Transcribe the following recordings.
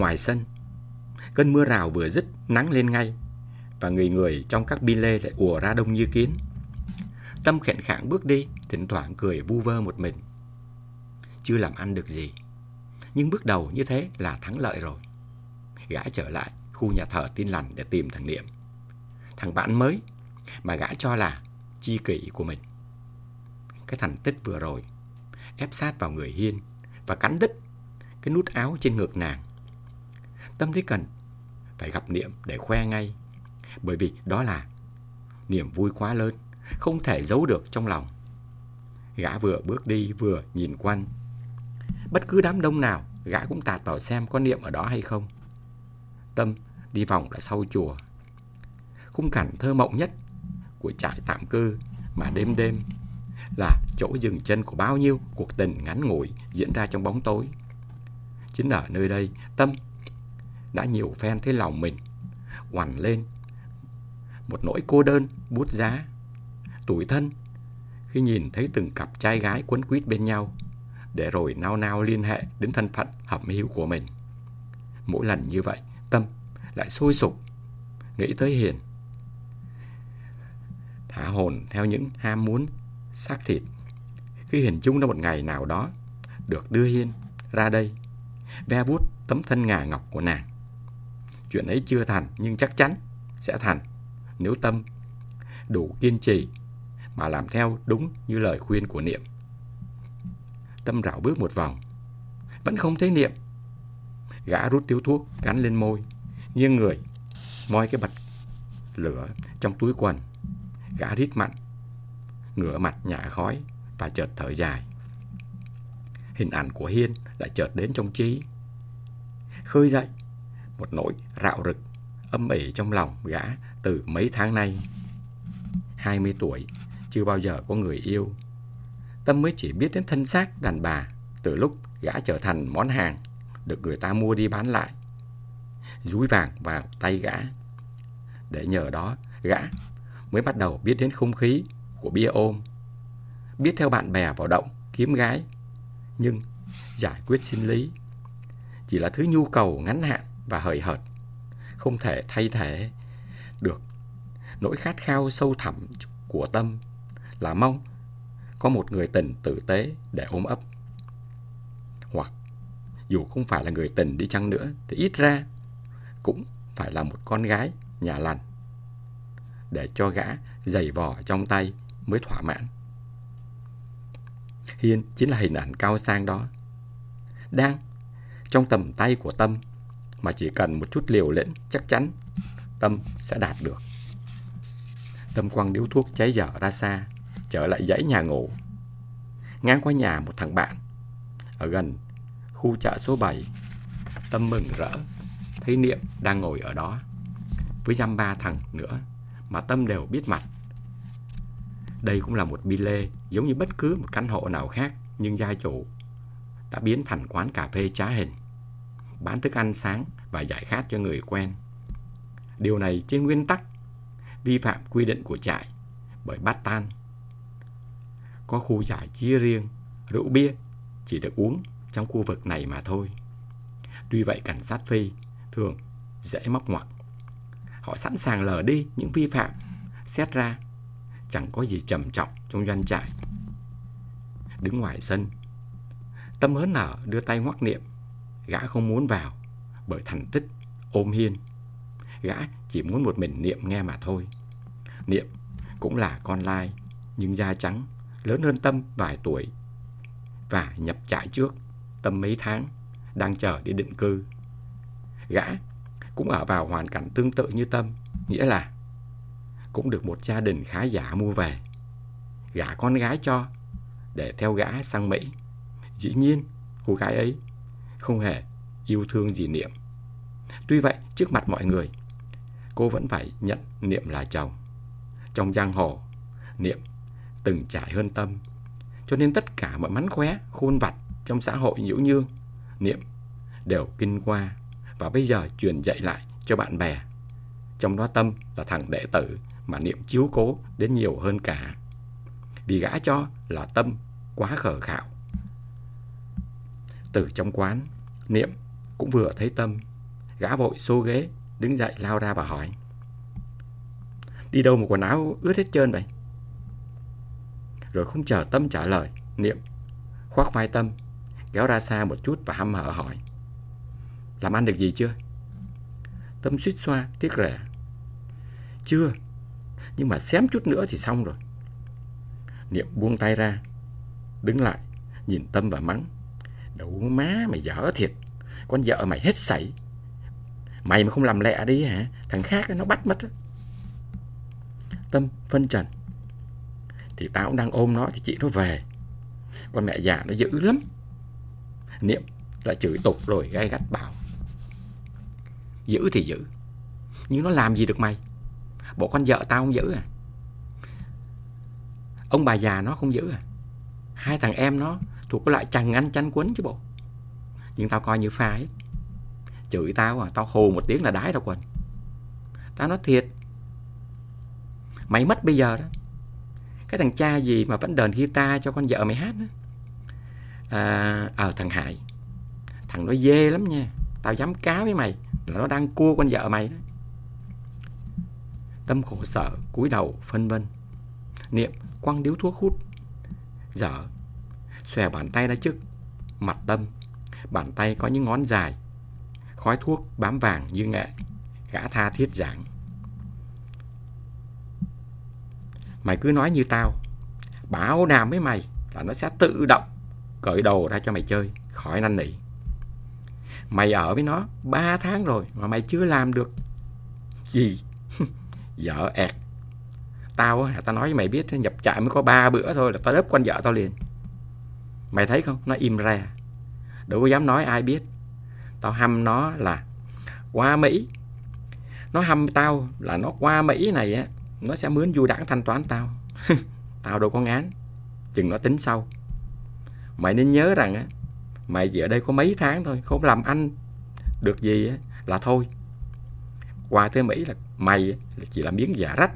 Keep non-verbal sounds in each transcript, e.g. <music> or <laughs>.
Ngoài sân, cơn mưa rào vừa dứt nắng lên ngay và người người trong các bi lê lại ùa ra đông như kiến. Tâm khẹn khạng bước đi, thỉnh thoảng cười vu vơ một mình. Chưa làm ăn được gì, nhưng bước đầu như thế là thắng lợi rồi. Gã trở lại khu nhà thờ tin lành để tìm thằng Niệm. Thằng bạn mới mà gã cho là chi kỷ của mình. Cái thành tích vừa rồi ép sát vào người Hiên và cắn đứt cái nút áo trên ngực nàng. Tâm thấy cần phải gặp Niệm để khoe ngay bởi vì đó là niềm vui quá lớn, không thể giấu được trong lòng. Gã vừa bước đi vừa nhìn quanh. Bất cứ đám đông nào, gã cũng tạt vào xem có niệm ở đó hay không. Tâm đi vòng lại sau chùa. Khung cảnh thơ mộng nhất của trại tạm cư mà đêm đêm là chỗ dừng chân của bao nhiêu cuộc tình ngắn ngủi diễn ra trong bóng tối. Chính ở nơi đây, Tâm đã nhiều phen thấy lòng mình oằn lên một nỗi cô đơn bút giá, tủi thân khi nhìn thấy từng cặp trai gái quấn quýt bên nhau, để rồi nao nao liên hệ đến thân phận hợp hiếu của mình. Mỗi lần như vậy, Tâm lại sôi sục, nghĩ tới Hiền. Thả hồn theo những ham muốn xác thịt. Khi Hiền chung ra một ngày nào đó, được đưa Hiên ra đây, ve bút tấm thân ngà ngọc của nàng. Chuyện ấy chưa thành nhưng chắc chắn sẽ thành nếu tâm đủ kiên trì mà làm theo đúng như lời khuyên của Niệm. Tâm rảo bước một vòng, vẫn không thấy Niệm. Gã rút điếu thuốc gắn lên môi, nghiêng người, moi cái bật lửa trong túi quần. Gã rít mặn, ngửa mặt nhả khói và chợt thở dài. Hình ảnh của Hiên lại chợt đến trong trí. Khơi dậy một nỗi rạo rực âm ỉ trong lòng gã từ mấy tháng nay. 20 tuổi, chưa bao giờ có người yêu. Tâm mới chỉ biết đến thân xác đàn bà từ lúc gã trở thành món hàng được người ta mua đi bán lại. Dúi vàng vào tay gã. Để nhờ đó, gã mới bắt đầu biết đến không khí của bia ôm. Biết theo bạn bè vào động, kiếm gái. Nhưng giải quyết sinh lý chỉ là thứ nhu cầu ngắn hạn và hời hợt, không thể thay thế được nỗi khát khao sâu thẳm của tâm là mong có một người tình tử tế để ôm ấp. Hoặc, dù không phải là người tình đi chăng nữa, thì ít ra cũng phải là một con gái nhà lành để cho gã giày vò trong tay mới thỏa mãn. Hiên chính là hình ảnh cao sang đó. Đang trong tầm tay của Tâm mà chỉ cần một chút liều lĩnh chắc chắn Tâm sẽ đạt được. Tâm quăng điếu thuốc cháy dở ra xa, trở lại dãy nhà ngủ. Ngang qua nhà một thằng bạn, ở gần khu chợ số 7. Tâm mừng rỡ, thấy Niệm đang ngồi ở đó, với dăm ba thằng nữa, mà Tâm đều biết mặt. Đây cũng là một bi lê, giống như bất cứ một căn hộ nào khác, nhưng gia chủ đã biến thành quán cà phê trá hình bán thức ăn sáng và giải khát cho người quen. Điều này trên nguyên tắc vi phạm quy định của trại bởi bát tan. Có khu giải trí riêng, rượu bia chỉ được uống trong khu vực này mà thôi. Tuy vậy cảnh sát phi thường dễ móc ngoặc. Họ sẵn sàng lờ đi những vi phạm, xét ra chẳng có gì trầm trọng trong doanh trại. Đứng ngoài sân, Tâm hớn nở đưa tay ngoắc niệm Gã không muốn vào bởi thành tích ôm hiên. Gã chỉ muốn một mình Niệm nghe mà thôi. Niệm cũng là con lai, nhưng da trắng, lớn hơn Tâm vài tuổi. Và nhập trại trước, Tâm mấy tháng, đang chờ đi định cư. Gã cũng ở vào hoàn cảnh tương tự như Tâm, nghĩa là cũng được một gia đình khá giả mua về. Gả con gái cho, để theo gã sang Mỹ. Dĩ nhiên, cô gái ấy không hề yêu thương gì Niệm. Tuy vậy, trước mặt mọi người, cô vẫn phải nhận Niệm là chồng. Trong giang hồ, Niệm từng trải hơn Tâm. Cho nên tất cả mọi mánh khóe, khôn vặt trong xã hội nhiễu nhương, Niệm đều kinh qua và bây giờ truyền dạy lại cho bạn bè. Trong đó Tâm là thằng đệ tử mà Niệm chiếu cố đến nhiều hơn cả. Vì gã cho là Tâm quá khờ khạo. Từ trong quán, Niệm cũng vừa thấy Tâm Gã vội xô ghế, đứng dậy lao ra và hỏi. Đi đâu mà quần áo ướt hết trơn vậy? Rồi không chờ Tâm trả lời, Niệm khoác vai Tâm, kéo ra xa một chút và hăm hở hỏi. Làm ăn được gì chưa? Tâm suýt xoa, tiếc rẻ. Chưa, nhưng mà xém chút nữa thì xong rồi. Niệm buông tay ra, đứng lại, nhìn Tâm và mắng. Đủ má mày dở thiệt, con vợ mày hết sảy. Mày mà không làm lẹ đi hả, thằng khác nó bắt mất. Tâm phân trần. Thì tao cũng đang ôm nó thì chị nó về. Con mẹ già nó dữ lắm. Niệm lại chửi tục rồi gay gắt bảo. Giữ thì giữ, nhưng nó làm gì được mày? Bộ con vợ tao không giữ à? Ông bà già nó không giữ à? Hai thằng em nó thuộc cái loại chằn anh chăn quấn chứ bộ. Nhưng tao coi như pha ấy. Chửi tao à, tao hồ một tiếng là đái tao quần. Tao nói thiệt. Mày mất bây giờ đó. Cái thằng cha gì mà vẫn đờn guitar cho con vợ mày hát đó. À, ờ thằng Hải. Thằng nó dê lắm nha. Tao dám cá với mày là nó đang cua con vợ mày đó. Tâm khổ sở, cúi đầu, phân vân. Niệm quăng điếu thuốc hút. Dở, xòe bàn tay ra trước, mặt tâm. Bàn tay có những ngón dài. Khói thuốc bám vàng như nghệ. Gã tha thiết giảng. Mày cứ nói như tao. Bảo đảm với mày là nó sẽ tự động cởi đồ ra cho mày chơi. Khỏi năn nỉ. Mày ở với nó 3 tháng rồi mà mày chưa làm được gì. <laughs> vợ ẹt. Tao á, tao nói với mày biết nhập trại mới có 3 bữa thôi là tao đớp con vợ tao liền. Mày thấy không? Nó im ra. Đâu có dám nói ai biết. Tao hăm nó là qua Mỹ. Nó hăm tao là nó qua Mỹ này á. Nó sẽ mướn du đảng thanh toán tao. <laughs> tao đâu có ngán. Chừng nó tính sau. Mày nên nhớ rằng á. Mày chỉ ở đây có mấy tháng thôi. Không làm anh được gì á, là thôi. Qua tới Mỹ là mày là chỉ là miếng giả rách.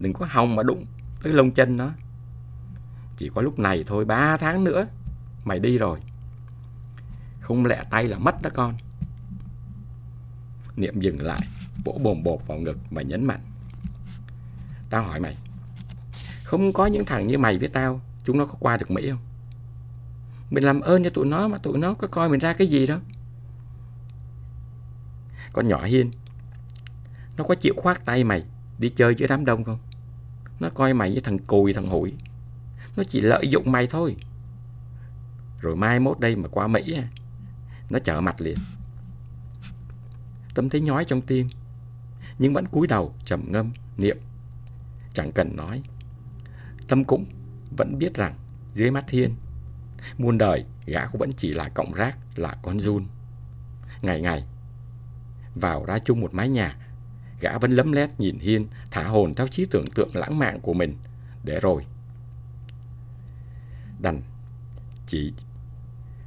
Đừng có hòng mà đụng tới lông chân nó. Chỉ có lúc này thôi, ba tháng nữa mày đi rồi. Không lẹ tay là mất đó con. Niệm dừng lại, vỗ bồm bột vào ngực và nhấn mạnh. Tao hỏi mày, không có những thằng như mày với tao, chúng nó có qua được Mỹ không? Mình làm ơn cho tụi nó mà tụi nó có coi mình ra cái gì đâu. Con nhỏ Hiên, nó có chịu khoát tay mày đi chơi với đám đông không? Nó coi mày như thằng cùi thằng hủi. Nó chỉ lợi dụng mày thôi. Rồi mai mốt đây mà qua Mỹ Nó trở mặt liền. Tâm thấy nhói trong tim, Nhưng vẫn cúi đầu trầm ngâm, Niệm. Chẳng cần nói. Tâm cũng vẫn biết rằng Dưới mắt Thiên Muôn đời gã cũng vẫn chỉ là cọng rác, Là con run. Ngày ngày, Vào ra chung một mái nhà, Gã vẫn lấm lét nhìn Hiên Thả hồn theo trí tưởng tượng lãng mạn của mình. Để rồi Đành Chỉ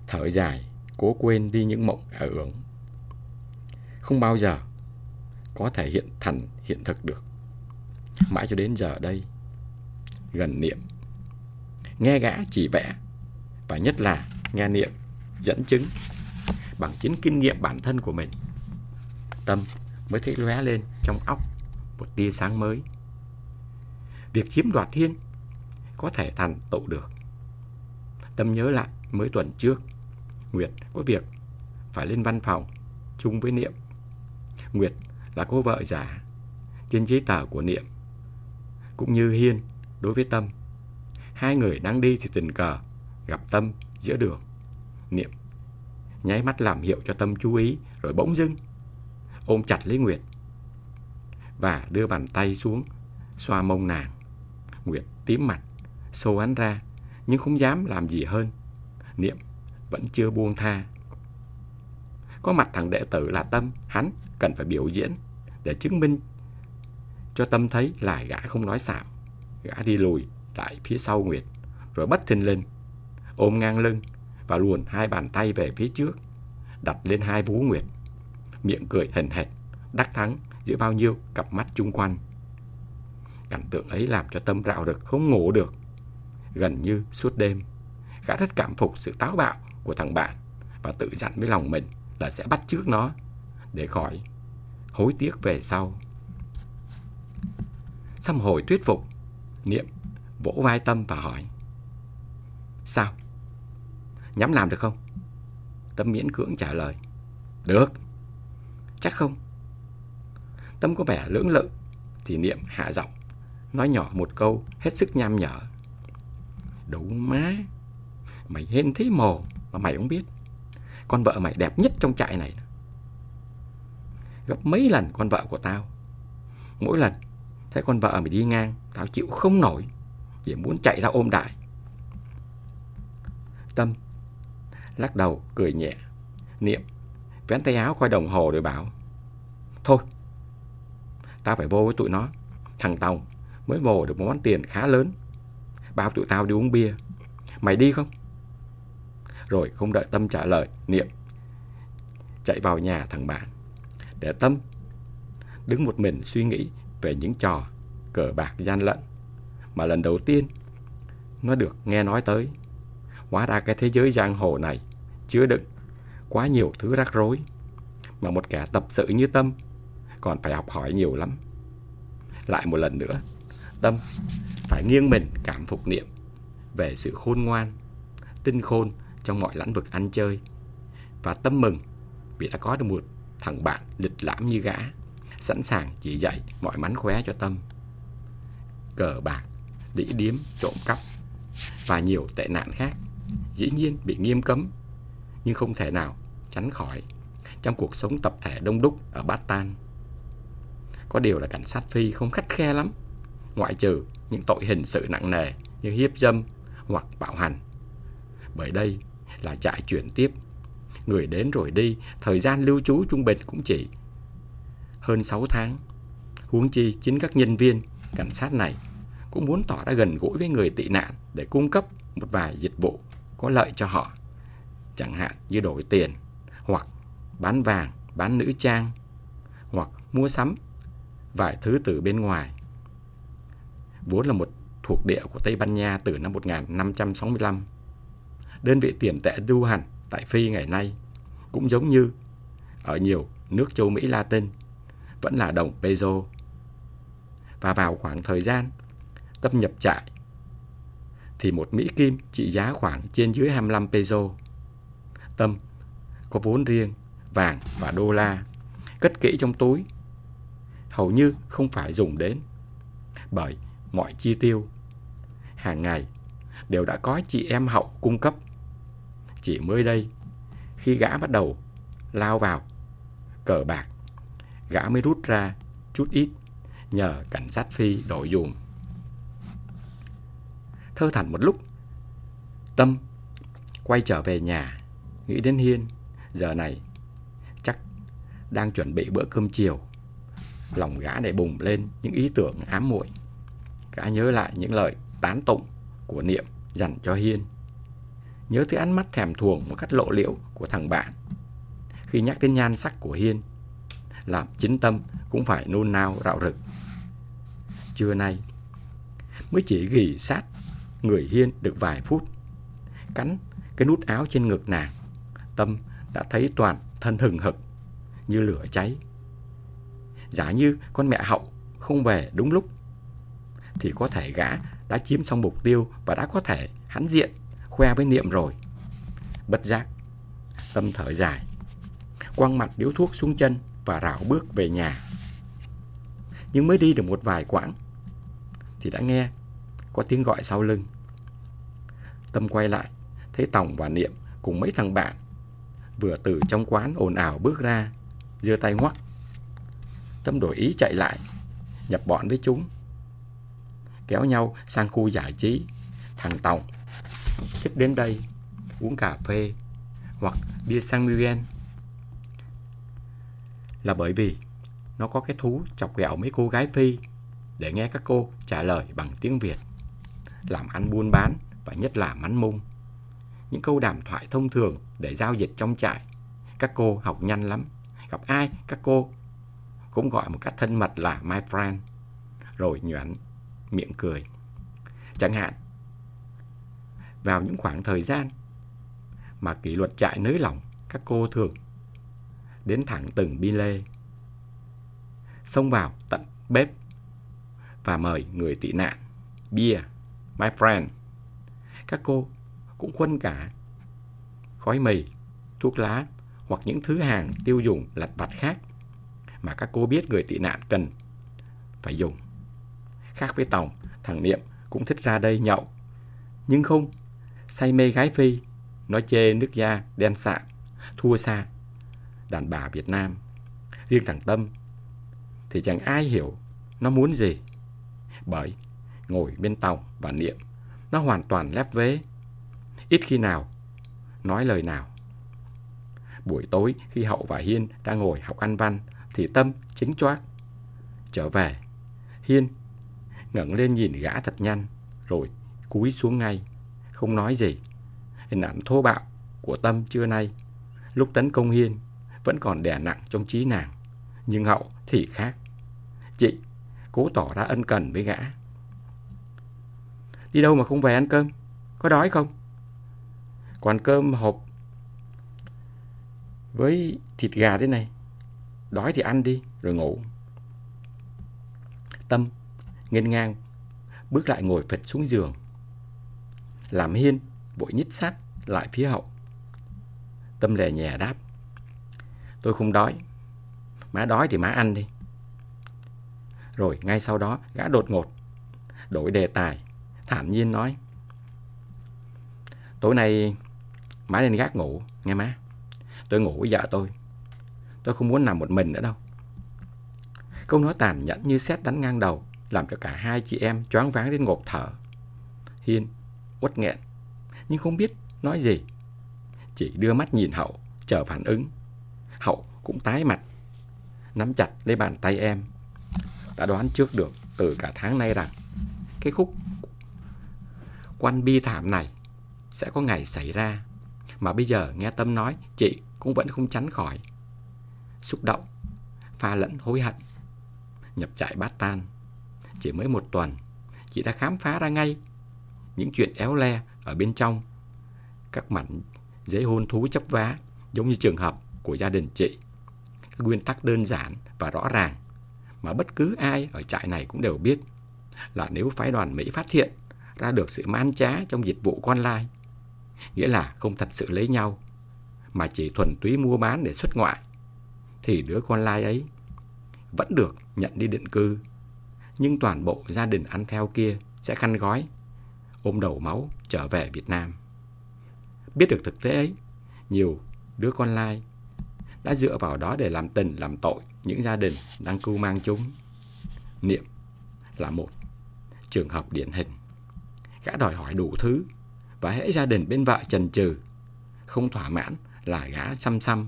thở dài, cố quên đi những mộng ở ưởng. Không bao giờ có thể hiện thành hiện thực được. Mãi cho đến giờ đây, gần niệm, nghe gã chỉ vẽ, và nhất là nghe niệm dẫn chứng bằng chính kinh nghiệm bản thân của mình. Tâm mới thấy lóe lên trong óc một tia sáng mới. Việc chiếm đoạt thiên có thể thành tựu được. Tâm nhớ lại mới tuần trước Nguyệt có việc phải lên văn phòng chung với Niệm. Nguyệt là cô vợ giả trên giấy tờ của Niệm. Cũng như Hiên đối với Tâm. Hai người đang đi thì tình cờ gặp Tâm giữa đường. Niệm nháy mắt làm hiệu cho Tâm chú ý rồi bỗng dưng ôm chặt lấy Nguyệt và đưa bàn tay xuống xoa mông nàng. Nguyệt tím mặt, xô hắn ra nhưng không dám làm gì hơn. Niệm vẫn chưa buông tha. Có mặt thằng đệ tử là Tâm, hắn cần phải biểu diễn để chứng minh cho Tâm thấy là gã không nói xạo. Gã đi lùi lại phía sau Nguyệt, rồi bất thình lên, ôm ngang lưng và luồn hai bàn tay về phía trước, đặt lên hai vú Nguyệt. Miệng cười hần hệt, đắc thắng giữa bao nhiêu cặp mắt chung quanh. Cảnh tượng ấy làm cho Tâm rạo rực không ngủ được. Gần như suốt đêm, gã rất cảm phục sự táo bạo của thằng bạn và tự dặn với lòng mình là sẽ bắt trước nó để khỏi hối tiếc về sau. Xăm hồi thuyết phục, Niệm vỗ vai Tâm và hỏi. Sao? Nhắm làm được không? Tâm miễn cưỡng trả lời. Được. Chắc không? Tâm có vẻ lưỡng lự, thì Niệm hạ giọng, nói nhỏ một câu hết sức nham nhở. Đủ má, mày hên thế mồ mà mày không biết. Con vợ mày đẹp nhất trong trại này. Gấp mấy lần con vợ của tao. Mỗi lần thấy con vợ mày đi ngang, tao chịu không nổi, chỉ muốn chạy ra ôm đại. Tâm lắc đầu cười nhẹ, niệm vén tay áo coi đồng hồ rồi bảo thôi tao phải vô với tụi nó thằng tòng mới vồ được một món tiền khá lớn bao tụi tao đi uống bia. Mày đi không? Rồi không đợi tâm trả lời niệm chạy vào nhà thằng bạn để tâm đứng một mình suy nghĩ về những trò cờ bạc gian lận mà lần đầu tiên nó được nghe nói tới. Hóa ra cái thế giới giang hồ này chứa đựng quá nhiều thứ rắc rối mà một kẻ tập sự như Tâm còn phải học hỏi nhiều lắm. Lại một lần nữa, Tâm phải nghiêng mình cảm phục niệm về sự khôn ngoan, tinh khôn trong mọi lĩnh vực ăn chơi và Tâm mừng vì đã có được một thằng bạn lịch lãm như gã, sẵn sàng chỉ dạy mọi mánh khóe cho Tâm. Cờ bạc, đĩ điếm, trộm cắp và nhiều tệ nạn khác dĩ nhiên bị nghiêm cấm nhưng không thể nào tránh khỏi trong cuộc sống tập thể đông đúc ở Bát Tan. Có điều là cảnh sát Phi không khắt khe lắm, ngoại trừ những tội hình sự nặng nề như hiếp dâm hoặc bạo hành. Bởi đây là trại chuyển tiếp, người đến rồi đi, thời gian lưu trú trung bình cũng chỉ hơn 6 tháng. Huống chi chính các nhân viên cảnh sát này cũng muốn tỏ ra gần gũi với người tị nạn để cung cấp một vài dịch vụ có lợi cho họ chẳng hạn như đổi tiền hoặc bán vàng, bán nữ trang hoặc mua sắm vài thứ từ bên ngoài. Vốn là một thuộc địa của Tây Ban Nha từ năm 1565. Đơn vị tiền tệ lưu hành tại Phi ngày nay cũng giống như ở nhiều nước châu Mỹ Latin vẫn là đồng peso. Và vào khoảng thời gian tâm nhập trại thì một Mỹ Kim trị giá khoảng trên dưới 25 peso. Tâm có vốn riêng, vàng và đô la, cất kỹ trong túi, hầu như không phải dùng đến. Bởi mọi chi tiêu hàng ngày đều đã có chị em hậu cung cấp. Chỉ mới đây, khi gã bắt đầu lao vào cờ bạc, gã mới rút ra chút ít nhờ cảnh sát phi đổi dùm. Thơ thẩn một lúc, Tâm quay trở về nhà nghĩ đến Hiên, giờ này chắc đang chuẩn bị bữa cơm chiều. Lòng gã để bùng lên những ý tưởng ám muội. Gã nhớ lại những lời tán tụng của Niệm dành cho Hiên. Nhớ tới ánh mắt thèm thuồng một cách lộ liễu của thằng bạn. Khi nhắc đến nhan sắc của Hiên, làm chính tâm cũng phải nôn nao rạo rực. Trưa nay, mới chỉ gỉ sát người Hiên được vài phút. Cắn cái nút áo trên ngực nàng Tâm đã thấy toàn thân hừng hực như lửa cháy. Giả như con mẹ hậu không về đúng lúc thì có thể gã đã chiếm xong mục tiêu và đã có thể hắn diện khoe với niệm rồi. Bất giác, tâm thở dài, quăng mặt điếu thuốc xuống chân và rảo bước về nhà. Nhưng mới đi được một vài quãng thì đã nghe có tiếng gọi sau lưng. Tâm quay lại, thấy Tòng và Niệm cùng mấy thằng bạn vừa từ trong quán ồn ào bước ra, giơ tay ngoắc. Tâm đổi ý chạy lại, nhập bọn với chúng. Kéo nhau sang khu giải trí, thằng tổng, thích đến đây uống cà phê hoặc bia San Miguel. Là bởi vì nó có cái thú chọc ghẹo mấy cô gái Phi để nghe các cô trả lời bằng tiếng Việt. Làm ăn buôn bán và nhất là mắn mung những câu đàm thoại thông thường để giao dịch trong trại. Các cô học nhanh lắm. Gặp ai, các cô cũng gọi một cách thân mật là my friend. Rồi nhoảng miệng cười. Chẳng hạn, vào những khoảng thời gian mà kỷ luật trại nới lỏng, các cô thường đến thẳng từng bi lê. Xông vào tận bếp và mời người tị nạn. bia, my friend. Các cô cũng khuân cả khói mì, thuốc lá hoặc những thứ hàng tiêu dùng lặt vặt khác mà các cô biết người tị nạn cần phải dùng. Khác với Tòng, thằng Niệm cũng thích ra đây nhậu. Nhưng không, say mê gái phi, nó chê nước da đen sạm, thua xa đàn bà Việt Nam. Riêng thằng Tâm thì chẳng ai hiểu nó muốn gì. Bởi ngồi bên Tòng và Niệm, nó hoàn toàn lép vế. Ít khi nào nói lời nào. Buổi tối khi Hậu và Hiên đang ngồi học ăn văn thì Tâm chính choác. Trở về, Hiên ngẩng lên nhìn gã thật nhanh rồi cúi xuống ngay, không nói gì. Hình ảnh thô bạo của Tâm trưa nay, lúc tấn công Hiên vẫn còn đè nặng trong trí nàng. Nhưng Hậu thì khác. Chị cố tỏ ra ân cần với gã. Đi đâu mà không về ăn cơm? Có đói không? Còn cơm hộp với thịt gà thế này. Đói thì ăn đi, rồi ngủ. Tâm, ngân ngang, bước lại ngồi phật xuống giường. Làm hiên, vội nhích sát lại phía hậu. Tâm lè nhẹ đáp. Tôi không đói. Má đói thì má ăn đi. Rồi ngay sau đó gã đột ngột, đổi đề tài, thản nhiên nói. Tối nay má lên gác ngủ, nghe má. Tôi ngủ với vợ tôi. Tôi không muốn nằm một mình nữa đâu. Câu nói tàn nhẫn như xét đánh ngang đầu, làm cho cả hai chị em choáng váng đến ngột thở. Hiên, uất nghẹn, nhưng không biết nói gì. Chỉ đưa mắt nhìn Hậu, chờ phản ứng. Hậu cũng tái mặt, nắm chặt lấy bàn tay em. Đã đoán trước được từ cả tháng nay rằng cái khúc quan bi thảm này sẽ có ngày xảy ra. Mà bây giờ nghe Tâm nói, chị cũng vẫn không tránh khỏi. Xúc động, pha lẫn hối hận. Nhập trại bát tan. Chỉ mới một tuần, chị đã khám phá ra ngay những chuyện éo le ở bên trong. Các mảnh giấy hôn thú chấp vá, giống như trường hợp của gia đình chị. Các nguyên tắc đơn giản và rõ ràng mà bất cứ ai ở trại này cũng đều biết là nếu phái đoàn Mỹ phát hiện ra được sự man trá trong dịch vụ con lai, nghĩa là không thật sự lấy nhau, mà chỉ thuần túy mua bán để xuất ngoại, thì đứa con lai ấy vẫn được nhận đi định cư, nhưng toàn bộ gia đình ăn theo kia sẽ khăn gói, ôm đầu máu trở về Việt Nam. Biết được thực tế ấy, nhiều đứa con lai đã dựa vào đó để làm tình, làm tội những gia đình đang cưu mang chúng. Niệm là một trường hợp điển hình. Gã đòi hỏi đủ thứ và hễ gia đình bên vợ trần trừ, không thỏa mãn là gã xăm xăm,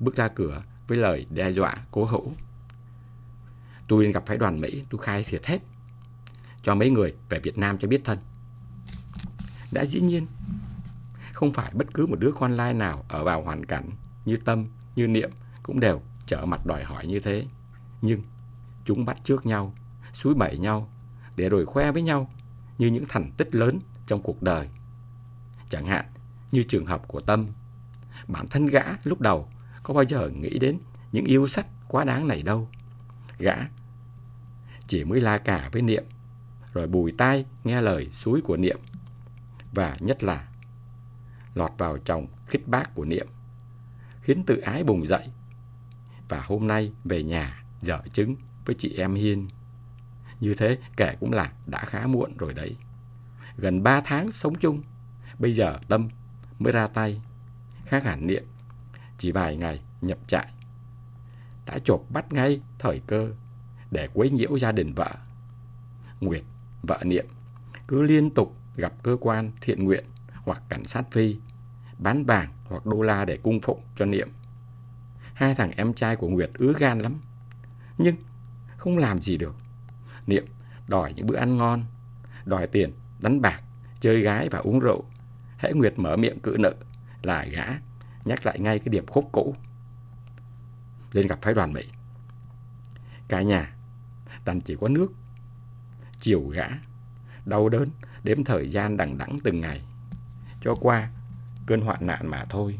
bước ra cửa với lời đe dọa cố hữu. Tôi gặp phái đoàn Mỹ, tôi khai thiệt hết. Cho mấy người về Việt Nam cho biết thân. Đã dĩ nhiên, không phải bất cứ một đứa con lai nào ở vào hoàn cảnh như Tâm, như Niệm cũng đều trở mặt đòi hỏi như thế. Nhưng chúng bắt trước nhau, suối bẩy nhau, để rồi khoe với nhau như những thành tích lớn trong cuộc đời. Chẳng hạn như trường hợp của Tâm. Bản thân gã lúc đầu có bao giờ nghĩ đến những yêu sách quá đáng này đâu. Gã chỉ mới la cả với Niệm, rồi bùi tai nghe lời suối của Niệm. Và nhất là lọt vào chồng khích bác của Niệm, khiến tự ái bùng dậy. Và hôm nay về nhà dở chứng với chị em Hiên. Như thế kể cũng là đã khá muộn rồi đấy. Gần 3 tháng sống chung, bây giờ Tâm mới ra tay. Khác hẳn Niệm, chỉ vài ngày nhập trại. Đã chộp bắt ngay thời cơ để quấy nhiễu gia đình vợ. Nguyệt, vợ Niệm, cứ liên tục gặp cơ quan thiện nguyện hoặc cảnh sát phi, bán vàng hoặc đô la để cung phụng cho Niệm. Hai thằng em trai của Nguyệt ứa gan lắm, nhưng không làm gì được. Niệm đòi những bữa ăn ngon, đòi tiền, đánh bạc, chơi gái và uống rượu. Hễ Nguyệt mở miệng cự nợ là gã nhắc lại ngay cái điểm khúc cũ. Lên gặp phái đoàn Mỹ. Cả nhà, tàn chỉ có nước, chiều gã, đau đớn, đếm thời gian đằng đẵng từng ngày, cho qua cơn hoạn nạn mà thôi.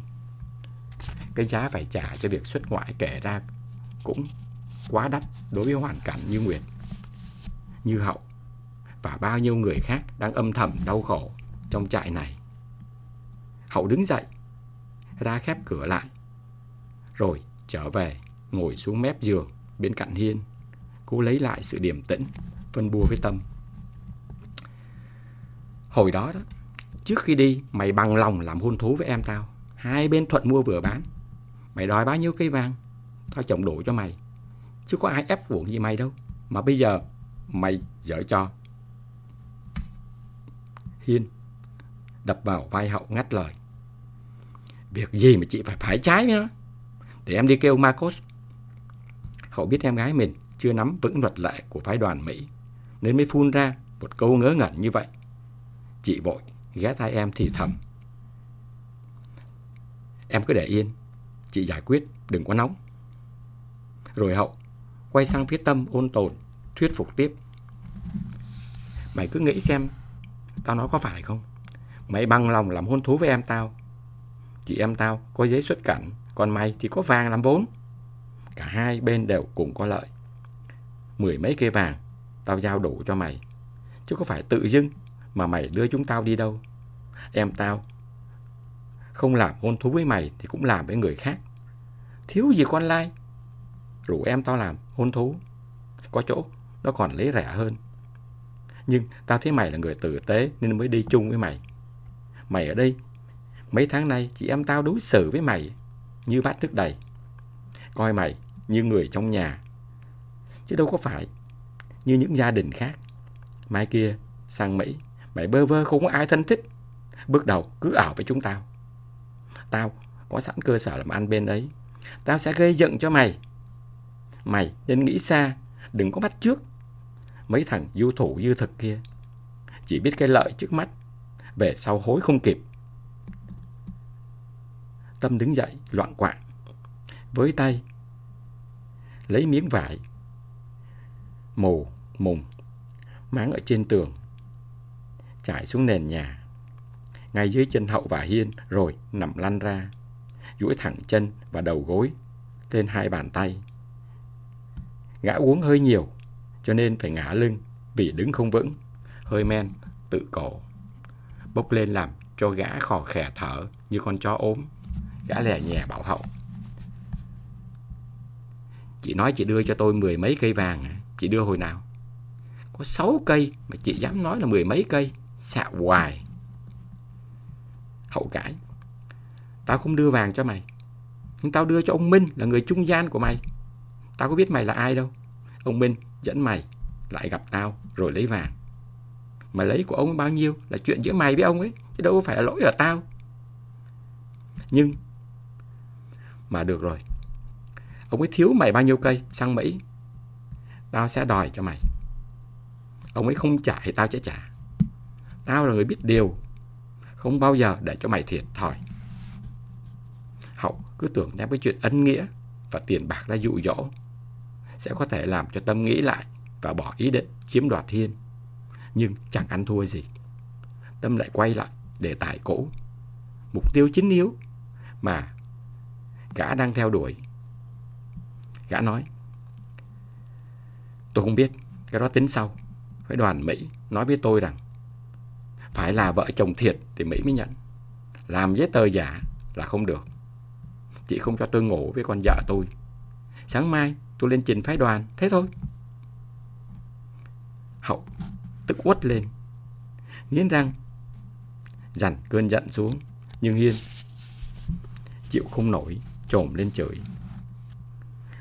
cái giá phải trả cho việc xuất ngoại kể ra cũng quá đắt đối với hoàn cảnh như Nguyệt, như Hậu và bao nhiêu người khác đang âm thầm đau khổ trong trại này. Hậu đứng dậy, ra khép cửa lại, rồi trở về ngồi xuống mép giường bên cạnh Hiên. Cô lấy lại sự điềm tĩnh, phân bua với Tâm. Hồi đó đó, trước khi đi mày bằng lòng làm hôn thú với em tao. Hai bên thuận mua vừa bán. Mày đòi bao nhiêu cây vàng, tao chồng đổ cho mày. Chứ có ai ép buộc gì mày đâu. Mà bây giờ mày dở cho. Hiên đập vào vai hậu ngắt lời. Việc gì mà chị phải phải trái nữa? Để em đi kêu Marcos. Hậu biết em gái mình chưa nắm vững luật lệ của phái đoàn Mỹ, nên mới phun ra một câu ngớ ngẩn như vậy. Chị vội ghé tai em thì thầm. Em cứ để yên, chị giải quyết, đừng có nóng. Rồi Hậu quay sang phía Tâm ôn tồn, thuyết phục tiếp. Mày cứ nghĩ xem, tao nói có phải không? Mày bằng lòng làm hôn thú với em tao. Chị em tao có giấy xuất cảnh, còn mày thì có vàng làm vốn. Cả hai bên đều cùng có lợi. Mười mấy cây vàng, tao giao đủ cho mày. Chứ có phải tự dưng mà mày đưa chúng tao đi đâu. Em tao không làm hôn thú với mày thì cũng làm với người khác. Thiếu gì con lai. Rủ em tao làm hôn thú. Có chỗ nó còn lấy rẻ hơn. Nhưng tao thấy mày là người tử tế nên mới đi chung với mày. Mày ở đây, mấy tháng nay chị em tao đối xử với mày như bát nước đầy. Coi mày như người trong nhà. Chứ đâu có phải như những gia đình khác. Mai kia sang Mỹ, mày bơ vơ không có ai thân thích. Bước đầu cứ ảo với chúng tao. Tao có sẵn cơ sở làm ăn bên ấy. Tao sẽ gây dựng cho mày. Mày nên nghĩ xa, đừng có bắt trước. Mấy thằng du thủ dư thực kia. Chỉ biết cái lợi trước mắt, về sau hối không kịp. Tâm đứng dậy, loạn quạng. Với tay, lấy miếng vải, mù, mùng, máng ở trên tường, trải xuống nền nhà, ngay dưới chân hậu và hiên, rồi nằm lăn ra, duỗi thẳng chân và đầu gối lên hai bàn tay. Gã uống hơi nhiều, cho nên phải ngã lưng vì đứng không vững, hơi men tự cổ. Bốc lên làm cho gã khò khè thở như con chó ốm. Gã lè nhẹ bảo hậu. Chị nói chị đưa cho tôi mười mấy cây vàng Chị đưa hồi nào? Có sáu cây mà chị dám nói là mười mấy cây. Xạo hoài. Hậu cãi. Tao không đưa vàng cho mày. Nhưng tao đưa cho ông Minh là người trung gian của mày. Tao có biết mày là ai đâu. Ông Minh dẫn mày lại gặp tao rồi lấy vàng. Mà lấy của ông bao nhiêu là chuyện giữa mày với ông ấy, Chứ đâu có phải là lỗi ở tao. Nhưng Mà được rồi. Ông ấy thiếu mày bao nhiêu cây sang Mỹ? Tao sẽ đòi cho mày. Ông ấy không trả thì tao sẽ trả. Tao là người biết điều. Không bao giờ để cho mày thiệt thòi. Hậu cứ tưởng đem cái chuyện ân nghĩa Và tiền bạc ra dụ dỗ Sẽ có thể làm cho Tâm nghĩ lại Và bỏ ý định chiếm đoạt Thiên Nhưng chẳng ăn thua gì. Tâm lại quay lại để tài cũ. Mục tiêu chính yếu Mà cả đang theo đuổi Gã nói. Tôi không biết Cái đó tính sau. Phái đoàn Mỹ nói với tôi rằng Phải là vợ chồng thiệt thì Mỹ mới nhận. Làm giấy tờ giả là không được. Chị không cho tôi ngủ với con vợ tôi. Sáng mai tôi lên trình phái đoàn, Thế thôi. Hậu tức quất lên. Nghiến răng, Dằn cơn giận xuống, Nhưng Hiên Chịu không nổi, Trồm lên chửi.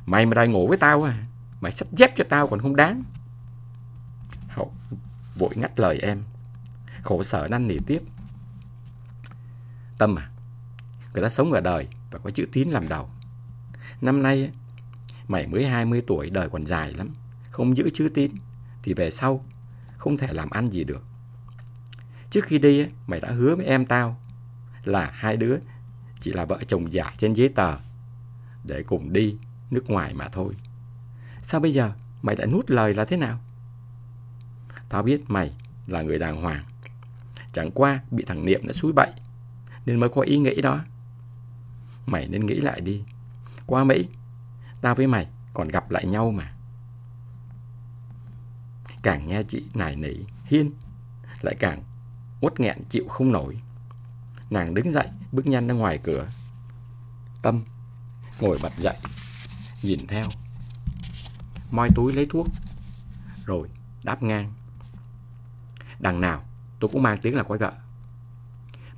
Mày mà đòi ngủ với tao à Mày xách dép cho tao còn không đáng. Hậu vội ngắt lời em, Khổ sở năn nỉ tiếp. Tâm à Người ta sống ở đời Và có chữ tín làm đầu. Năm nay, Mày mới 20 tuổi, đời còn dài lắm, Không giữ chữ tín, Thì về sau Không thể làm ăn gì được. Trước khi đi, Mày đã hứa với em tao Là hai đứa Chỉ là vợ chồng giả trên giấy tờ. Để cùng đi nước ngoài mà thôi. Sao bây giờ mày đã nuốt lời là thế nào? Tao biết mày là người đàng hoàng. Chẳng qua bị thằng Niệm nó xúi bậy, nên mới có ý nghĩ đó. Mày nên nghĩ lại đi. Qua Mỹ, tao với mày còn gặp lại nhau mà. Càng nghe chị nài nỉ, Hiên lại càng uất nghẹn chịu không nổi. Nàng đứng dậy, bước nhanh ra ngoài cửa. Tâm ngồi bật dậy, nhìn theo. Moi túi lấy thuốc, rồi đáp ngang. Đằng nào tôi cũng mang tiếng là quái vợ.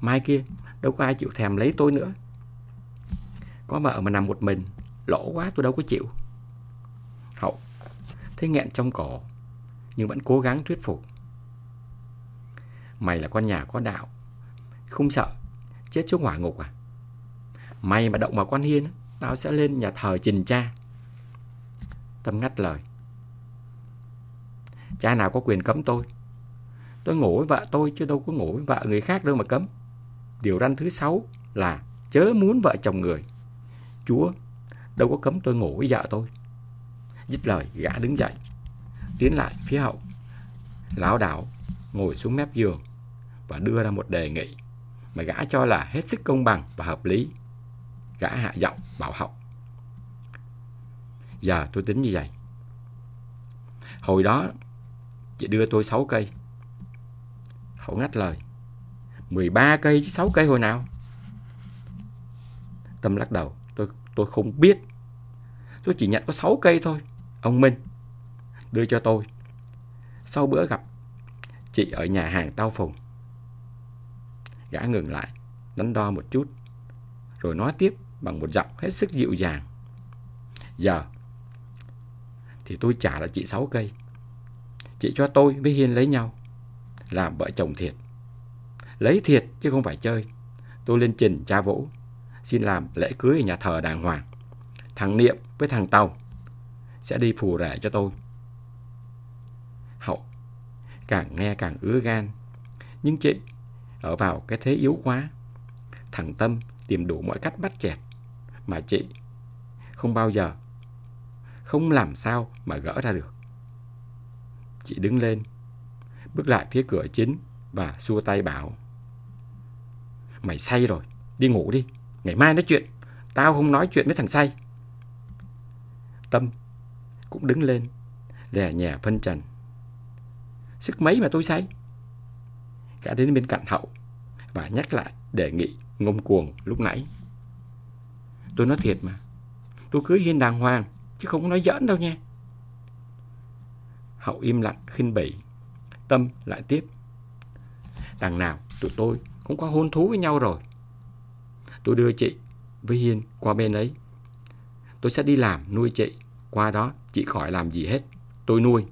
Mai kia đâu có ai chịu thèm lấy tôi nữa. Có vợ mà nằm một mình, lỗ quá tôi đâu có chịu. Hậu thấy nghẹn trong cổ, nhưng vẫn cố gắng thuyết phục. Mày là con nhà có đạo, không sợ chết trước hỏa ngục à? Mày mà động vào con Hiên, tao sẽ lên nhà thờ trình cha. Tâm ngắt lời. Cha nào có quyền cấm tôi? Tôi ngủ với vợ tôi chứ đâu có ngủ với vợ người khác đâu mà cấm. Điều răn thứ sáu là chớ muốn vợ chồng người. Chúa đâu có cấm tôi ngủ với vợ tôi. Dứt lời gã đứng dậy, tiến lại phía hậu. Lão đảo ngồi xuống mép giường và đưa ra một đề nghị mà gã cho là hết sức công bằng và hợp lý. Gã hạ giọng bảo học Giờ dạ, tôi tính như vậy. Hồi đó, chị đưa tôi 6 cây. Hậu ngắt lời. 13 cây chứ 6 cây hồi nào? Tâm lắc đầu. Tôi tôi không biết. Tôi chỉ nhận có 6 cây thôi. Ông Minh đưa cho tôi. Sau bữa gặp chị ở nhà hàng Tao Phùng. Gã ngừng lại, đánh đo một chút, rồi nói tiếp bằng một giọng hết sức dịu dàng. Giờ thì tôi trả lại chị sáu cây. Chị cho tôi với Hiên lấy nhau, làm vợ chồng thiệt. Lấy thiệt chứ không phải chơi. Tôi lên trình cha Vũ, xin làm lễ cưới ở nhà thờ đàng hoàng. Thằng Niệm với thằng Tàu sẽ đi phù rẻ cho tôi. Hậu càng nghe càng ứa gan. Nhưng chị ở vào cái thế yếu quá. Thằng Tâm tìm đủ mọi cách bắt chẹt. Mà chị không bao giờ, không làm sao mà gỡ ra được. Chị đứng lên, bước lại phía cửa chính và xua tay bảo. Mày say rồi, đi ngủ đi, ngày mai nói chuyện. Tao không nói chuyện với thằng say. Tâm cũng đứng lên, lè nhà phân trần. Sức mấy mà tôi say? Cả đến bên cạnh hậu và nhắc lại đề nghị ngông cuồng lúc nãy. Tôi nói thiệt mà. Tôi cưới Hiên đàng hoàng, chứ không có nói giỡn đâu nha. Hậu im lặng khinh bỉ. Tâm lại tiếp. Đằng nào tụi tôi cũng có hôn thú với nhau rồi. Tôi đưa chị với Hiên qua bên ấy. Tôi sẽ đi làm nuôi chị. Qua đó chị khỏi làm gì hết. Tôi nuôi.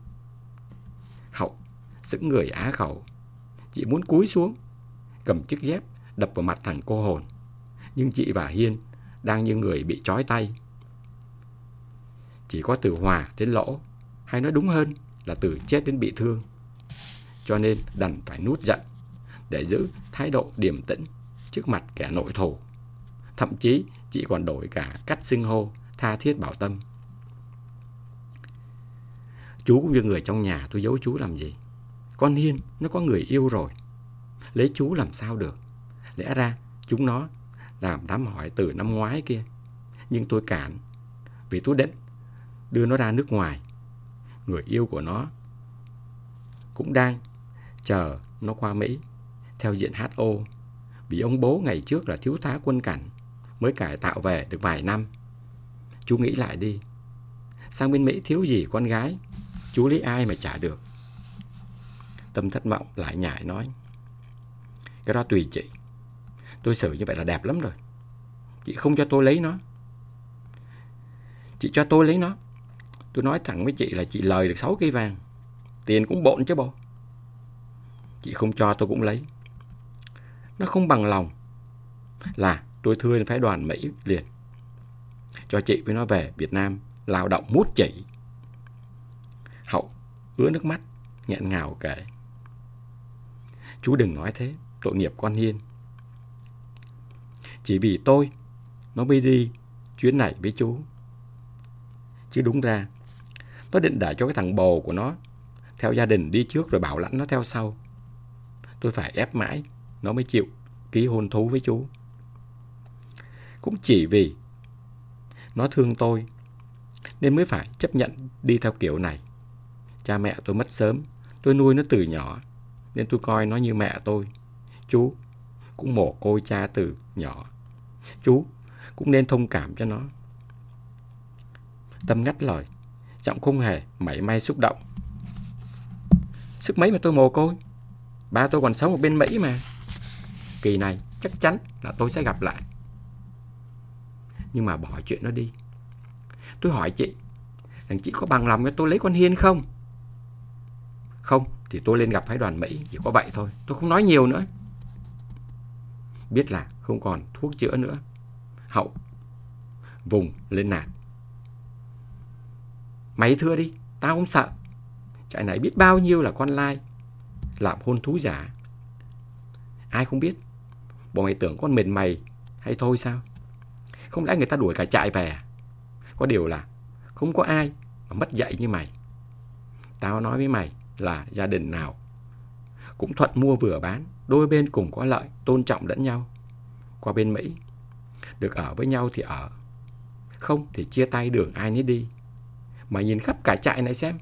Hậu sững người á khẩu. Chị muốn cúi xuống, cầm chiếc dép đập vào mặt thằng cô hồn. Nhưng chị và Hiên đang như người bị trói tay. Chỉ có từ hòa đến lỗ, hay nói đúng hơn là từ chết đến bị thương. Cho nên đành phải nút giận để giữ thái độ điềm tĩnh trước mặt kẻ nội thù. Thậm chí chị còn đổi cả cách xưng hô tha thiết bảo tâm. Chú cũng như người trong nhà tôi giấu chú làm gì. Con Hiên nó có người yêu rồi. Lấy chú làm sao được. Lẽ ra chúng nó làm đám hỏi từ năm ngoái kia. Nhưng tôi cản. Vì tôi định đưa nó ra nước ngoài. Người yêu của nó cũng đang chờ nó qua Mỹ theo diện HO. Vì ông bố ngày trước là thiếu tá quân cảnh mới cải tạo về được vài năm. Chú nghĩ lại đi. Sang bên Mỹ thiếu gì con gái, chú lấy ai mà trả được. Tâm thất vọng lại nhại nói. Cái đó tùy chị. Tôi xử như vậy là đẹp lắm rồi. Chị không cho tôi lấy nó. Chị cho tôi lấy nó. Tôi nói thẳng với chị là chị lời được 6 cây vàng. Tiền cũng bộn chứ bộ. Chị không cho tôi cũng lấy. Nó không bằng lòng. Là tôi thưa đến phái đoàn Mỹ liền. Cho chị với nó về Việt Nam lao động mút chỉ. Hậu ứa nước mắt, nghẹn ngào kể. Chú đừng nói thế, tội nghiệp con Hiên. Chỉ vì tôi, nó mới đi chuyến này với chú. Chứ đúng ra, nó định để cho cái thằng bồ của nó theo gia đình đi trước rồi bảo lãnh nó theo sau. Tôi phải ép mãi, nó mới chịu ký hôn thú với chú. cũng chỉ vì nó thương tôi nên mới phải chấp nhận đi theo kiểu này. Cha mẹ tôi mất sớm, tôi nuôi nó từ nhỏ nên tôi coi nó như mẹ tôi. Chú cũng mồ côi cha từ nhỏ. Chú cũng nên thông cảm cho nó. Tâm ngắt lời, giọng không hề mảy may xúc động. Sức mấy mà tôi mồ côi? Ba tôi còn sống ở bên Mỹ mà. Kỳ này chắc chắn là tôi sẽ gặp lại. Nhưng mà bỏ chuyện nó đi. Tôi hỏi chị, rằng chị có bằng lòng cho tôi lấy con Hiên không? Không, thì tôi lên gặp phái đoàn Mỹ, chỉ có vậy thôi. Tôi không nói nhiều nữa. Biết là không còn thuốc chữa nữa. Hậu vùng lên nạt. Mày thưa đi, tao không sợ. Trại này biết bao nhiêu là con lai, làm hôn thú giả. Ai không biết, bộ mày tưởng con mệt mày hay thôi sao? Không lẽ người ta đuổi cả trại về à? Có điều là không có ai mà mất dạy như mày. Tao nói với mày là gia đình nào cũng thuận mua vừa bán, đôi bên cùng có lợi, tôn trọng lẫn nhau. Qua bên Mỹ, được ở với nhau thì ở, không thì chia tay đường ai nấy đi. Mà nhìn khắp cả trại này xem,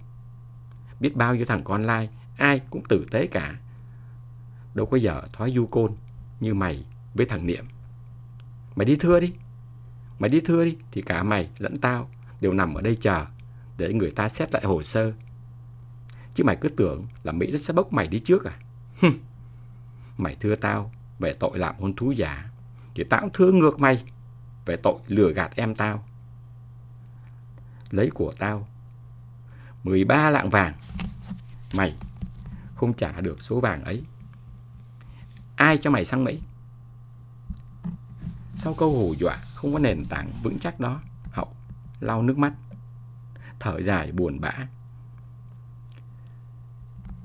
biết bao nhiêu thằng con lai, ai cũng tử tế cả. Đâu có giờ thói du côn như mày với thằng Niệm. Mày đi thưa đi, mày đi thưa đi thì cả mày lẫn tao đều nằm ở đây chờ để người ta xét lại hồ sơ. Chứ mày cứ tưởng là Mỹ nó sẽ bốc mày đi trước à? Mày thưa tao về tội làm hôn thú giả, thì tao thưa ngược mày về tội lừa gạt em tao. Lấy của tao 13 lạng vàng, mày không trả được số vàng ấy. Ai cho mày sang Mỹ? Sau câu hù dọa không có nền tảng vững chắc đó, Hậu lau nước mắt, thở dài buồn bã.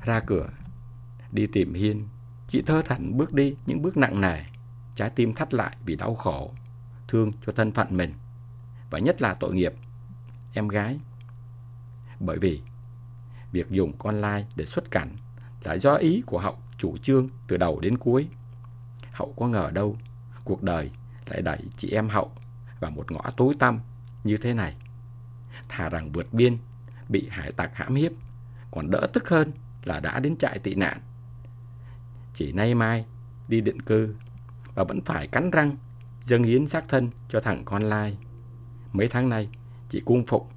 Ra cửa, đi tìm Hiên, chị thơ thẩn bước đi những bước nặng nề, trái tim thắt lại vì đau khổ, thương cho thân phận mình, và nhất là tội nghiệp, em gái. Bởi vì việc dùng con lai để xuất cảnh là do ý của Hậu chủ trương từ đầu đến cuối. Hậu có ngờ đâu cuộc đời lại đẩy chị em Hậu vào một ngõ tối tăm như thế này. Thà rằng vượt biên, bị hải tặc hãm hiếp, còn đỡ tức hơn là đã đến trại tị nạn. Chỉ nay mai đi định cư và vẫn phải cắn răng dâng hiến xác thân cho thằng con lai. Mấy tháng nay, chị cung phục,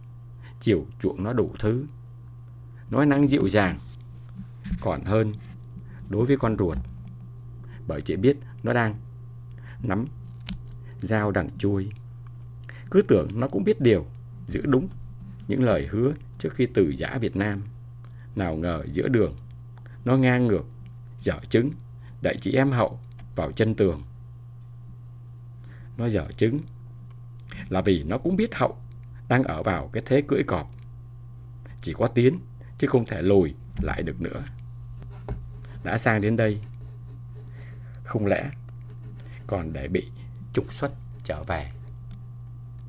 chiều chuộng nó đủ thứ. Nói năng dịu dàng, còn hơn đối với con ruột. Bởi chị biết nó đang nắm dao đằng chui. Cứ tưởng nó cũng biết điều, giữ đúng những lời hứa trước khi từ giã Việt Nam. Nào ngờ giữa đường, nó ngang ngược, dở trứng, đẩy chị em hậu vào chân tường. Nó dở trứng là vì nó cũng biết hậu đang ở vào cái thế cưỡi cọp. Chỉ có tiến chứ không thể lùi lại được nữa. Đã sang đến đây, không lẽ còn để bị trục xuất trở về